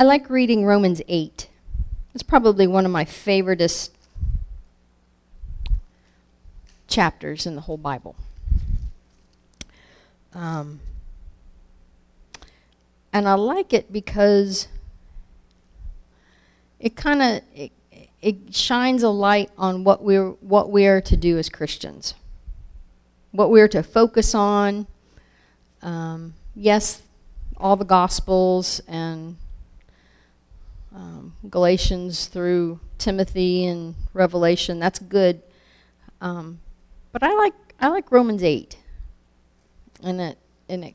I like reading Romans 8. It's probably one of my favoriteest chapters in the whole Bible. Um, and I like it because it kind of it, it shines a light on what we're what we are to do as Christians. What we're to focus on. Um, yes, all the Gospels and um, Galatians through Timothy and Revelation. That's good. Um, but I like I like Romans 8. And it and it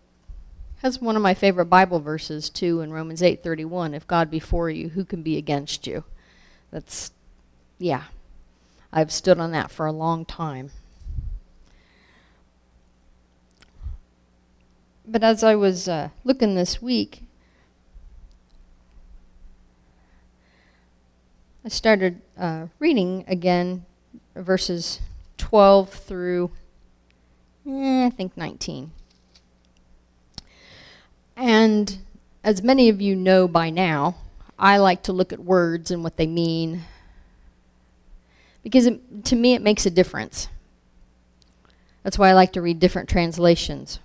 has one of my favorite Bible verses too in Romans 8:31, if God be for you, who can be against you? That's yeah. I've stood on that for a long time. But as I was uh, looking this week, I started uh, reading again verses 12 through, eh, I think 19. And as many of you know by now, I like to look at words and what they mean because it, to me it makes a difference. That's why I like to read different translations.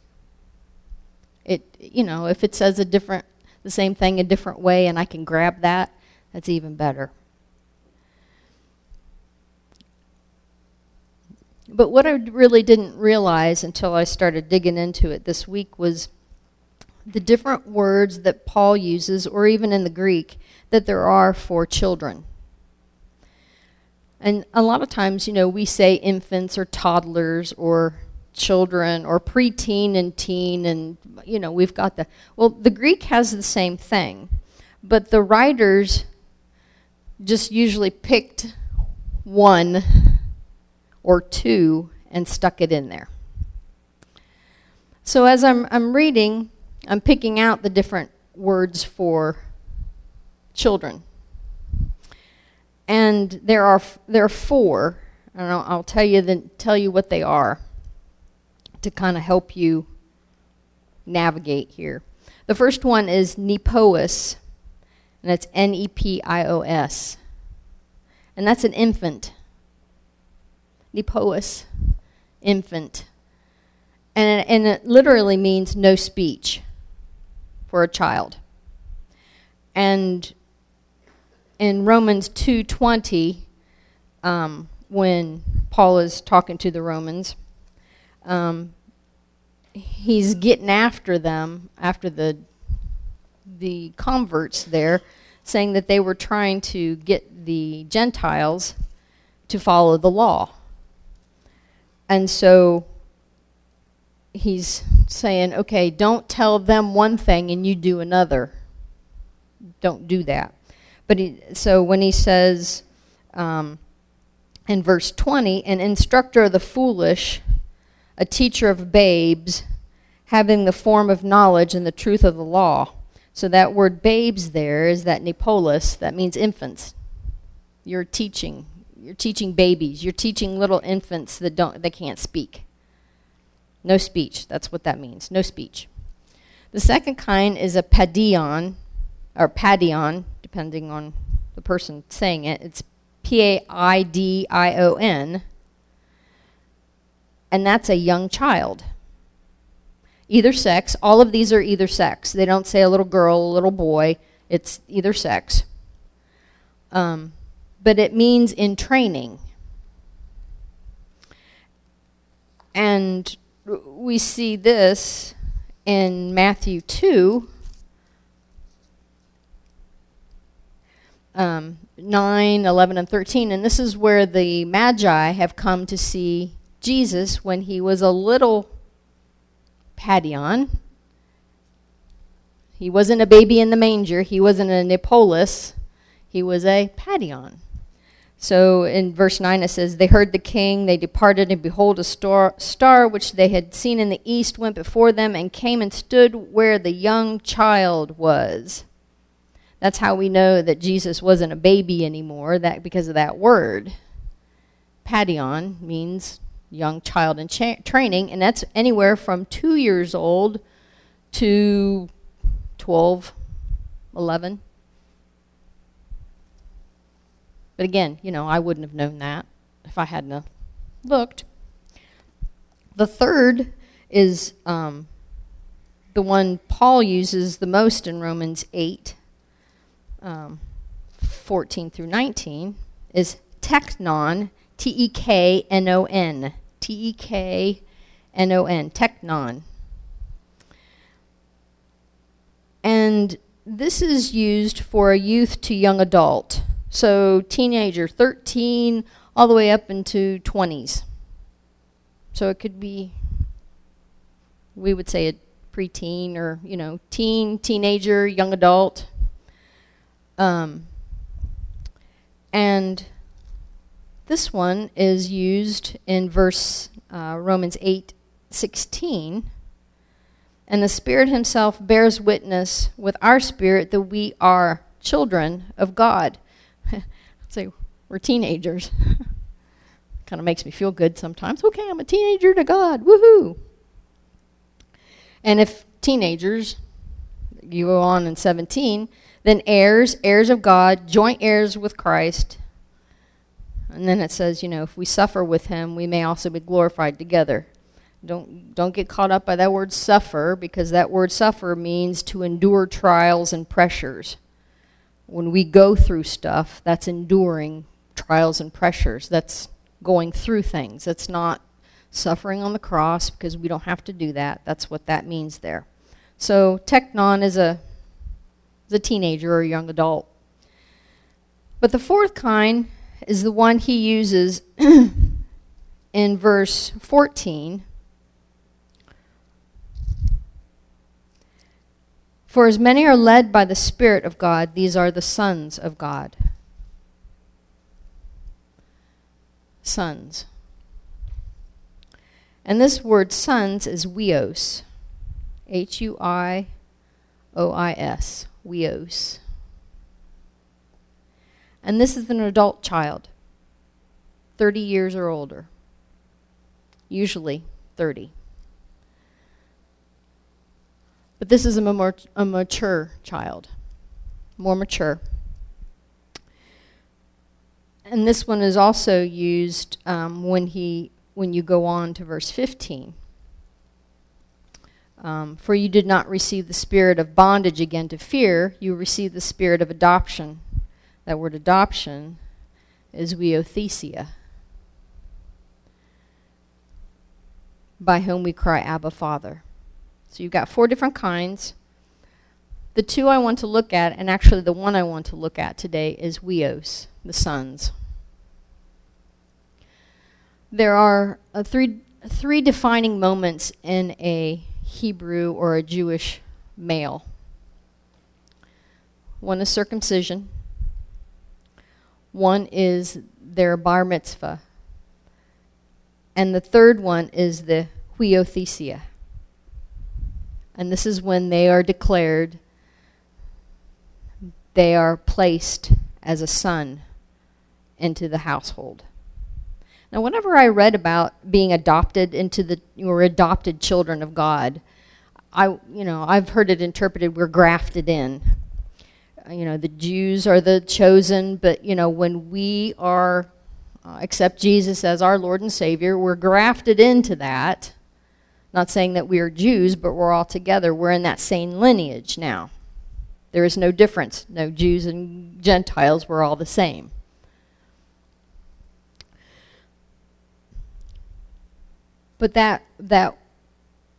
It, you know, if it says a different, the same thing a different way and I can grab that, that's even better. But what I really didn't realize until I started digging into it this week was the different words that Paul uses, or even in the Greek, that there are for children. And a lot of times, you know, we say infants or toddlers or children or preteen and teen and, you know, we've got the... Well, the Greek has the same thing. But the writers just usually picked one or two and stuck it in there. So as I'm, I'm reading, I'm picking out the different words for children. And there are there are four, and I'll, I'll tell you the, tell you what they are to kind of help you navigate here. The first one is Nepios, and it's N-E-P-I-O-S. And that's an infant. Nepios, infant. And, and it literally means no speech for a child. And in Romans 2.20, um, when Paul is talking to the Romans, um, he's getting after them, after the, the converts there, saying that they were trying to get the Gentiles to follow the law. And so he's saying, okay, don't tell them one thing and you do another. Don't do that. But he, so when he says um, in verse 20, an instructor of the foolish, a teacher of babes, having the form of knowledge and the truth of the law. So that word babes there is that Nepios, that means infants. You're teaching you're teaching babies. You're teaching little infants that don't that can't speak. No speech. That's what that means. No speech. The second kind is a padion or padion, depending on the person saying it. It's P-A-I-D-I-O-N. And that's a young child. Either sex. All of these are either sex. They don't say a little girl, a little boy. It's either sex. Um, but it means in training. And we see this in Matthew 2, um, 9, 11, and 13. And this is where the Magi have come to see Jesus when he was a little padion. He wasn't a baby in the manger. He wasn't a Nepios. He was a padion. So in verse 9 it says, They heard the king, they departed, and behold, a star, star which they had seen in the east went before them and came and stood where the young child was. That's how we know that Jesus wasn't a baby anymore, that because of that word. Padion means young child in training, and that's anywhere from two years old to 12, 11. But again, you know, I wouldn't have known that if I hadn't looked. The third is um, the one Paul uses the most in Romans 8, um, 14 through 19, is teknon, T-E-K-N-O-N. T-E-K-N-O-N, teknon. And this is used for a youth to young adult. So teenager, 13, all the way up into 20s. So it could be, we would say a preteen or, you know, teen, teenager, young adult. Um, and this one is used in verse uh, Romans 8, 16. And the Spirit himself bears witness with our spirit that we are children of God. so we're teenagers. kind of makes me feel good sometimes. Okay, I'm a teenager to God. Woohoo! And if teenagers, you go on in 17, then heirs, heirs of God, joint heirs with Christ, and then it says, you know, if we suffer with him, we may also be glorified together. Don't, don't get caught up by that word suffer, because that word suffer means to endure trials and pressures. When we go through stuff, that's enduring trials and pressures. That's going through things. That's not suffering on the cross, because we don't have to do that. That's what that means there. So teknon is a, is a teenager or a young adult. But the fourth kind is the one he uses in verse 14. For as many are led by the Spirit of God, these are the sons of God. Sons. And this word sons is huios. H-U-I-O-I-S. Huios. And this is an adult child, 30 years or older, usually 30. But this is a, more, a mature child, more mature. And this one is also used um, when, he, when you go on to verse 15. Um, for you did not receive the spirit of bondage again to fear, you received the spirit of adoption that word adoption is huiothesia, by whom we cry, Abba, Father. So you've got four different kinds. The two I want to look at, and actually the one I want to look at today, is huios, the sons. There are uh, three, three defining moments in a Hebrew or a Jewish male. One is circumcision. One is their bar mitzvah. And the third one is the huiothesia. And this is when they are declared, they are placed as a son into the household. Now, whenever I read about being adopted into the, or adopted children of God, I, you know, I've heard it interpreted, we're grafted in you know, the Jews are the chosen, but, you know, when we are, uh, accept Jesus as our Lord and Savior, we're grafted into that. Not saying that we are Jews, but we're all together. We're in that same lineage now. There is no difference. No Jews and Gentiles, we're all the same. But that, that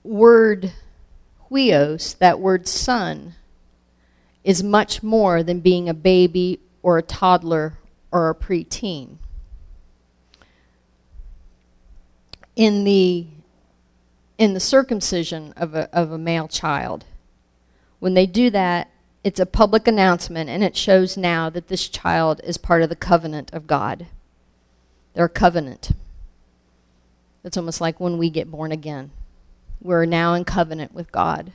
word huios, that word son, is much more than being a baby or a toddler or a preteen. In the in the circumcision of a, of a male child, when they do that, it's a public announcement and it shows now that this child is part of the covenant of God. They're a covenant. It's almost like when we get born again. We're now in covenant with God.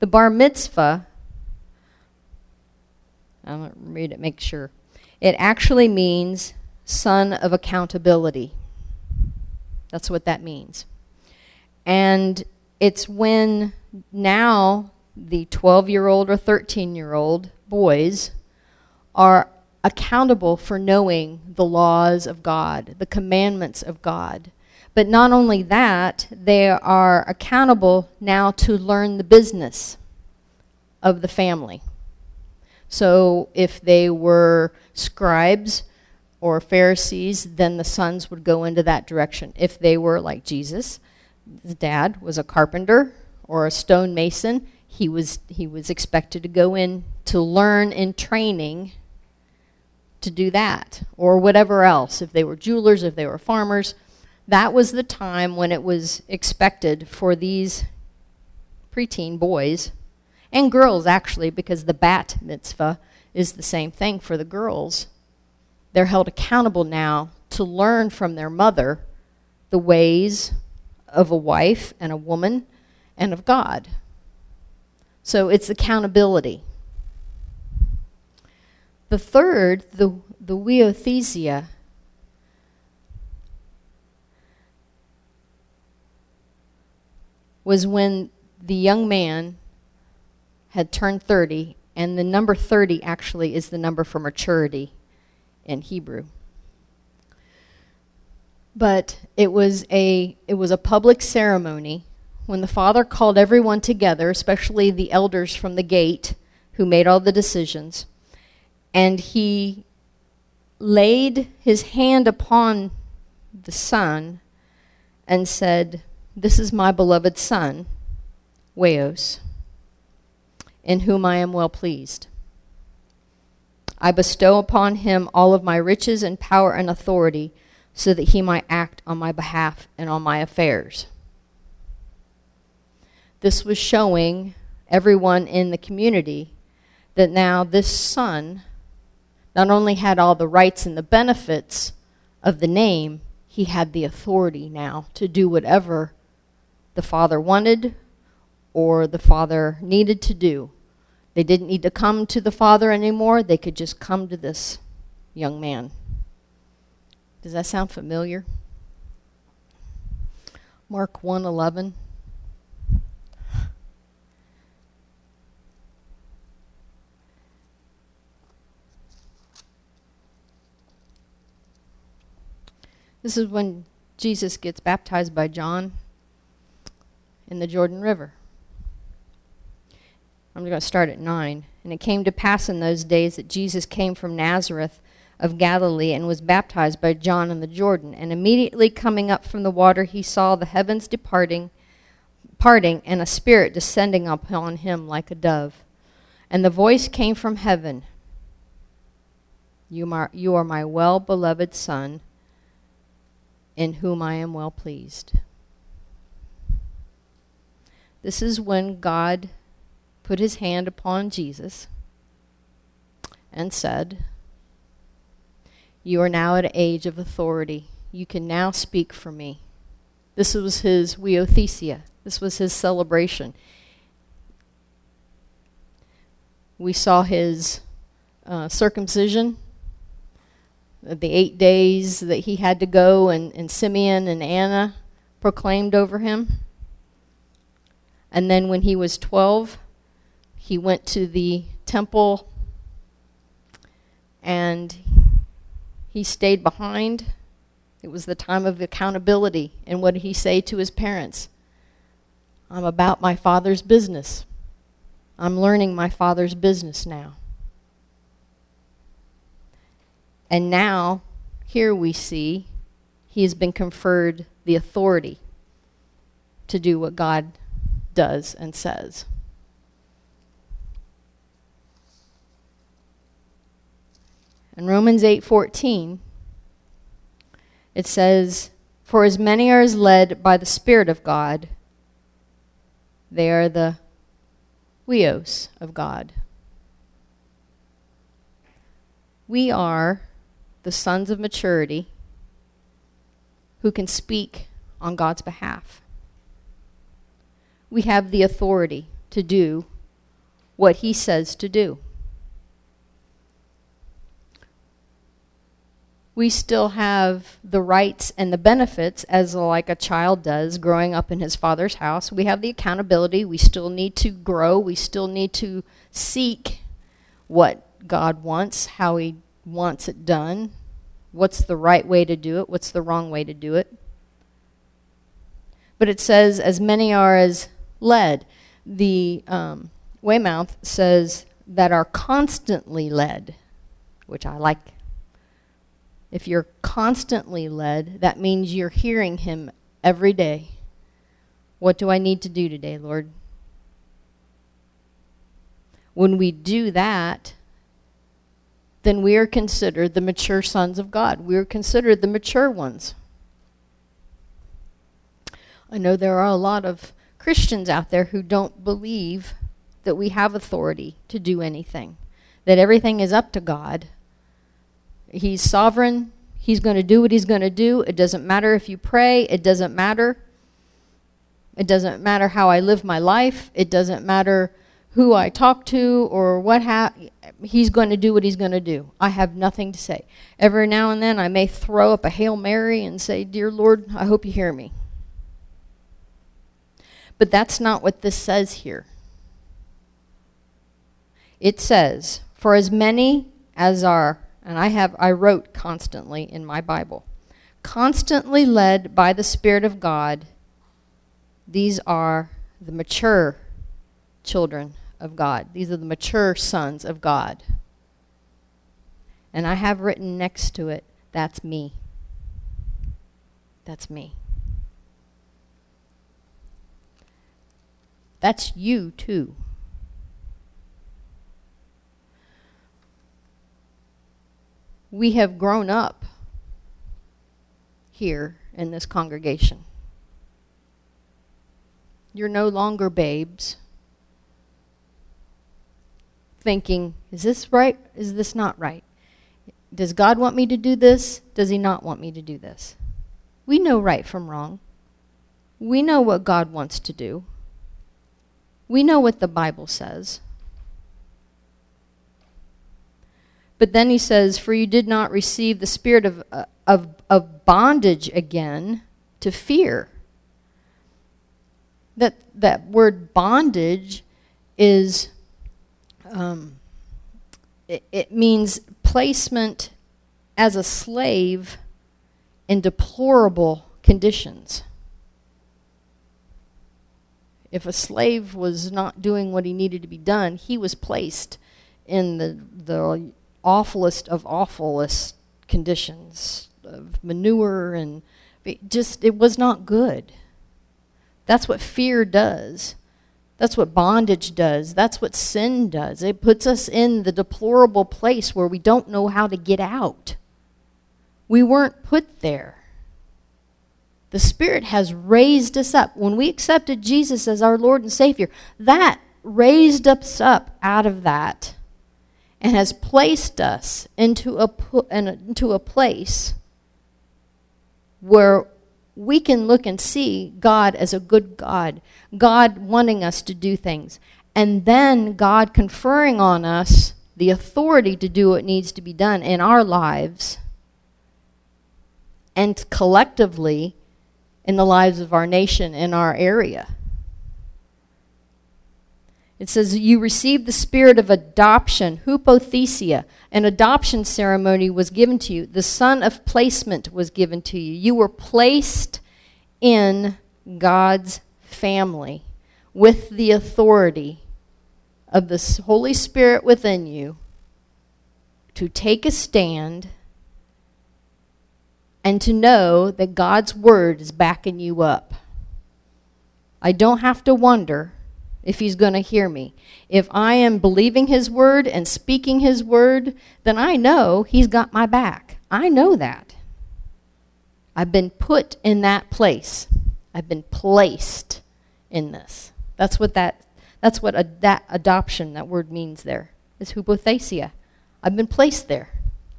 The bar mitzvah I'm going to read it, make sure. It actually means son of accountability. That's what that means. And it's when now the 12-year-old or 13-year-old boys are accountable for knowing the laws of God, the commandments of God. But not only that, they are accountable now to learn the business of the family. So if they were scribes or Pharisees, then the sons would go into that direction. If they were like Jesus, his dad was a carpenter or a stonemason, he was he was expected to go in to learn in training to do that or whatever else. If they were jewelers if they were farmers that was the time when it was expected for these preteen boys and girls actually because the bat mitzvah is the same thing for the girls. They're held accountable now to learn from their mother the ways of a wife and a woman and of God so it's accountability the third the the huiothesia was when the young man had turned 30, and the number 30 actually is the number for maturity in Hebrew. But it was a it was a public ceremony when the father called everyone together, especially the elders from the gate who made all the decisions, and he laid his hand upon the son and said, this is my beloved son, Huios, in whom I am well pleased. I bestow upon him all of my riches and power and authority so that he might act on my behalf and on my affairs. This was showing everyone in the community that now this son not only had all the rights and the benefits of the name, he had the authority now to do whatever the father wanted or the father needed to do. They didn't need to come to the father anymore. They could just come to this young man. Does that sound familiar? Mark 1:11 This is when Jesus gets baptized by John in the Jordan River. I'm going to start at 9. And it came to pass in those days that Jesus came from Nazareth of Galilee and was baptized by John in the Jordan. And immediately coming up from the water, he saw the heavens departing, parting, and a spirit descending upon him like a dove. And the voice came from heaven, You are, you are my well-beloved Son, in whom I am well pleased. This is when God put his hand upon Jesus and said, You are now at an age of authority. You can now speak for me. This was his huiothesia. This was his celebration. We saw his uh, circumcision, the eight days that he had to go, and, and Simeon and Anna proclaimed over him. And then when he was 12, he went to the temple and he stayed behind. It was the time of accountability. And what did he say to his parents? I'm about my father's business. I'm learning my father's business now. And now, here we see, he has been conferred the authority to do what God does and says. In Romans 8:14 it says, "For as many are as led by the Spirit of God, they are the huios of God." We are the sons of maturity who can speak on God's behalf we have the authority to do what he says to do. We still have the rights and the benefits as like a child does growing up in his father's house. We have the accountability. We still need to grow. We still need to seek what God wants, how he wants it done. What's the right way to do it? What's the wrong way to do it? But it says, as many are as led. The um, Weymouth says that are constantly led, which I like. If you're constantly led, that means you're hearing him every day. What do I need to do today, Lord? When we do that, then we are considered the mature sons of God. We are considered the mature ones. I know there are a lot of Christians out there who don't believe that we have authority to do anything, that everything is up to God. He's sovereign. He's going to do what he's going to do. It doesn't matter if you pray. It doesn't matter. It doesn't matter how I live my life. It doesn't matter who I talk to or what ha he's going to do what he's going to do. I have nothing to say. Every now and then I may throw up a Hail Mary and say, Dear Lord, I hope you hear me. But that's not what this says here. It says, for as many as are, and I have I wrote constantly in my Bible, constantly led by the Spirit of God, these are the mature children of God. These are the mature sons of God. And I have written next to it, that's me. That's me. That's you too. We have grown up here in this congregation. You're no longer babes thinking, is this right? Is this not right? Does God want me to do this? Does he not want me to do this? We know right from wrong. We know what God wants to do. We know what the Bible says. But then he says, For you did not receive the spirit of, uh, of, of bondage again to fear. That, that word bondage is, um, it, it means placement as a slave in deplorable conditions if a slave was not doing what he needed to be done, he was placed in the, the awfulest of awfulest conditions of manure and it just, it was not good. That's what fear does. That's what bondage does. That's what sin does. It puts us in the deplorable place where we don't know how to get out. We weren't put there. The Spirit has raised us up. When we accepted Jesus as our Lord and Savior, that raised us up out of that and has placed us into a, into a place where we can look and see God as a good God, God wanting us to do things, and then God conferring on us the authority to do what needs to be done in our lives, and collectively in the lives of our nation in our area. It says, you received the spirit of adoption, hupothesia. An adoption ceremony was given to you. The son of placement was given to you. You were placed in God's family with the authority of the Holy Spirit within you to take a stand and to know that God's word is backing you up. I don't have to wonder if he's going to hear me. If I am believing his word and speaking his word, then I know he's got my back. I know that. I've been put in that place. I've been placed in this. That's what that that's what that adoption that word means there. Is hupothesia. I've been placed there.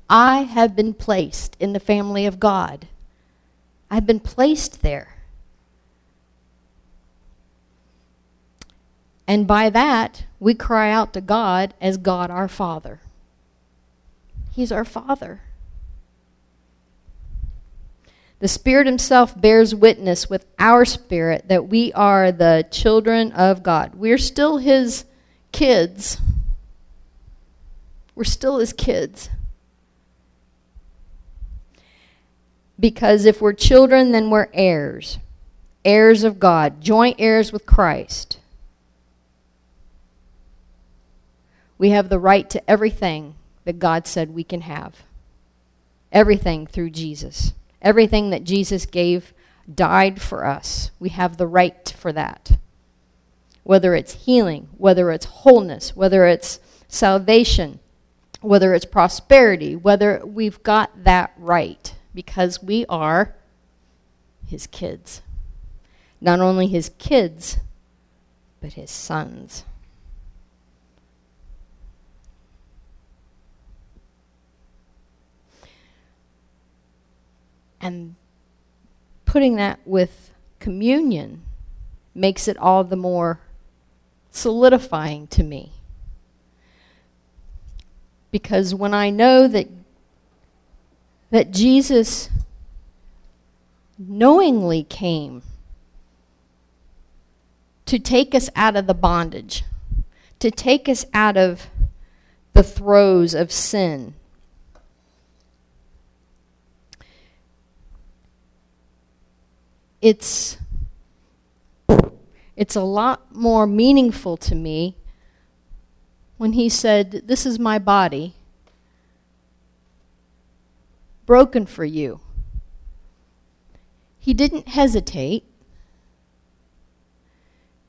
I have been placed in the family of God. I've been placed there. And by that, we cry out to God as God our Father. He's our Father. The Spirit himself bears witness with our spirit that we are the children of God. We're still his kids. We're still his kids. Because if we're children, then we're heirs. Heirs of God, joint heirs with Christ. We have the right to everything that God said we can have. Everything through Jesus. Everything that Jesus gave, died for us. We have the right for that. Whether it's healing, whether it's wholeness, whether it's salvation, whether it's prosperity, whether we've got that right because we are his kids. Not only his kids, but his sons. And putting that with communion makes it all the more solidifying to me. Because when I know that that Jesus knowingly came to take us out of the bondage, to take us out of the throes of sin, it's it's a lot more meaningful to me when he said, this is my body broken for you. He didn't hesitate.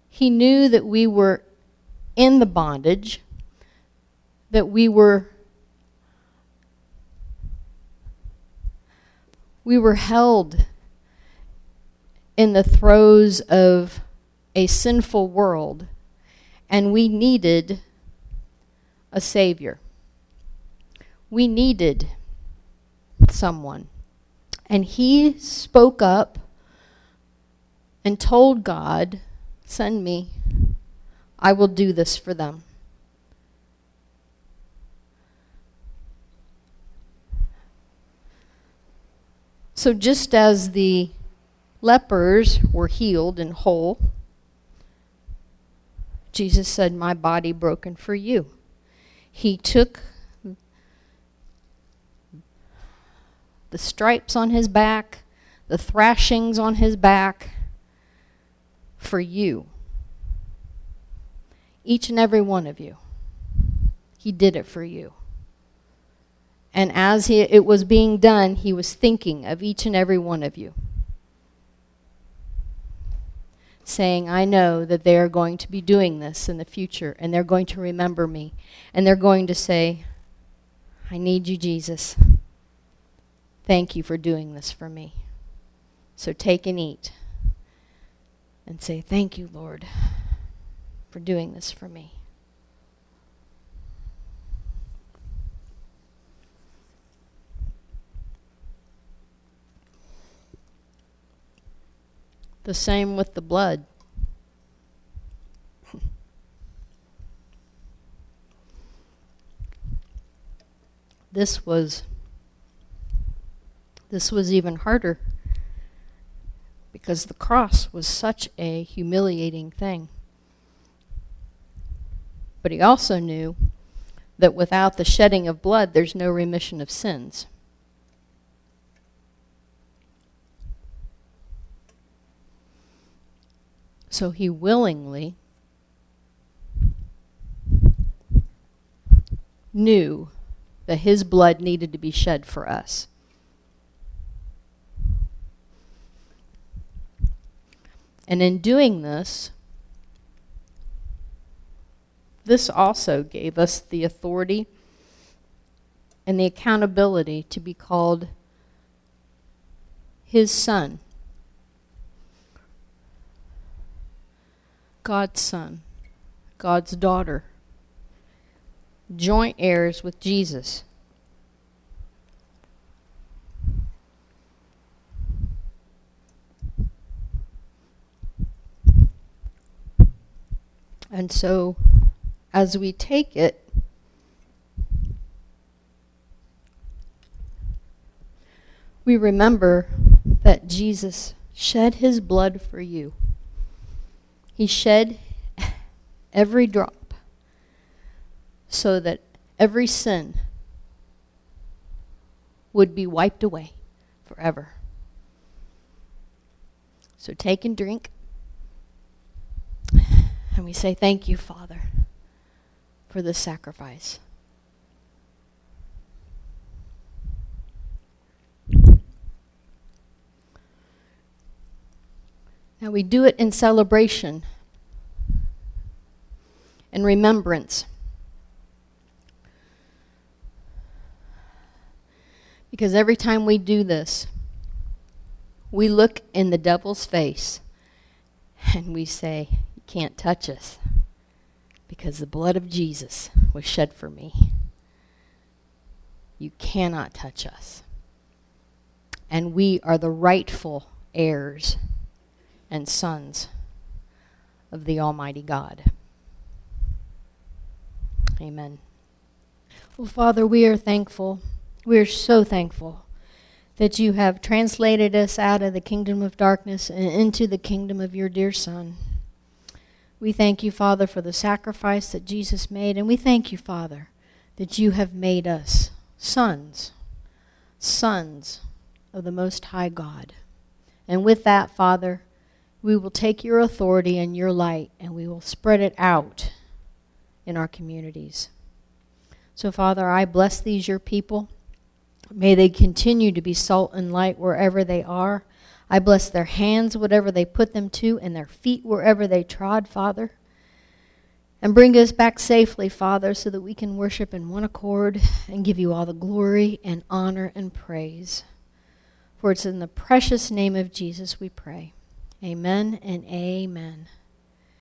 He knew that we were in the bondage, that we were we were held in the throes of a sinful world, and we needed a Savior. We needed someone. And he spoke up and told God, send me. I will do this for them. So just as the lepers were healed and whole, Jesus said, my body broken for you. He took the stripes on his back, the thrashings on his back for you. Each and every one of you. He did it for you. And as he, it was being done, he was thinking of each and every one of you. Saying, I know that they are going to be doing this in the future, and they're going to remember me. And they're going to say, I need you, Jesus. Thank you for doing this for me. So take and eat and say, Thank you, Lord, for doing this for me. The same with the blood. this was this was even harder because the cross was such a humiliating thing. But he also knew that without the shedding of blood, there's no remission of sins. So he willingly knew that his blood needed to be shed for us. And in doing this, this also gave us the authority and the accountability to be called his son. God's son, God's daughter, joint heirs with Jesus. And so as we take it, we remember that Jesus shed his blood for you. He shed every drop so that every sin would be wiped away forever. So take and drink. And we say, Thank you, Father, for this sacrifice. Now we do it in celebration and remembrance. Because every time we do this, we look in the devil's face and we say, You can't touch us because the blood of Jesus was shed for me. You cannot touch us. And we are the rightful heirs and sons of the Almighty God. Amen. Well, Father, we are thankful. We are so thankful that you have translated us out of the kingdom of darkness and into the kingdom of your dear Son. We thank you, Father, for the sacrifice that Jesus made, and we thank you, Father, that you have made us sons, sons of the Most High God. And with that, Father, we will take your authority and your light and we will spread it out in our communities. So, Father, I bless these, your people. May they continue to be salt and light wherever they are. I bless their hands, whatever they put them to, and their feet wherever they trod, Father. And bring us back safely, Father, so that we can worship in one accord and give you all the glory and honor and praise. For it's in the precious name of Jesus we pray. Amen and amen.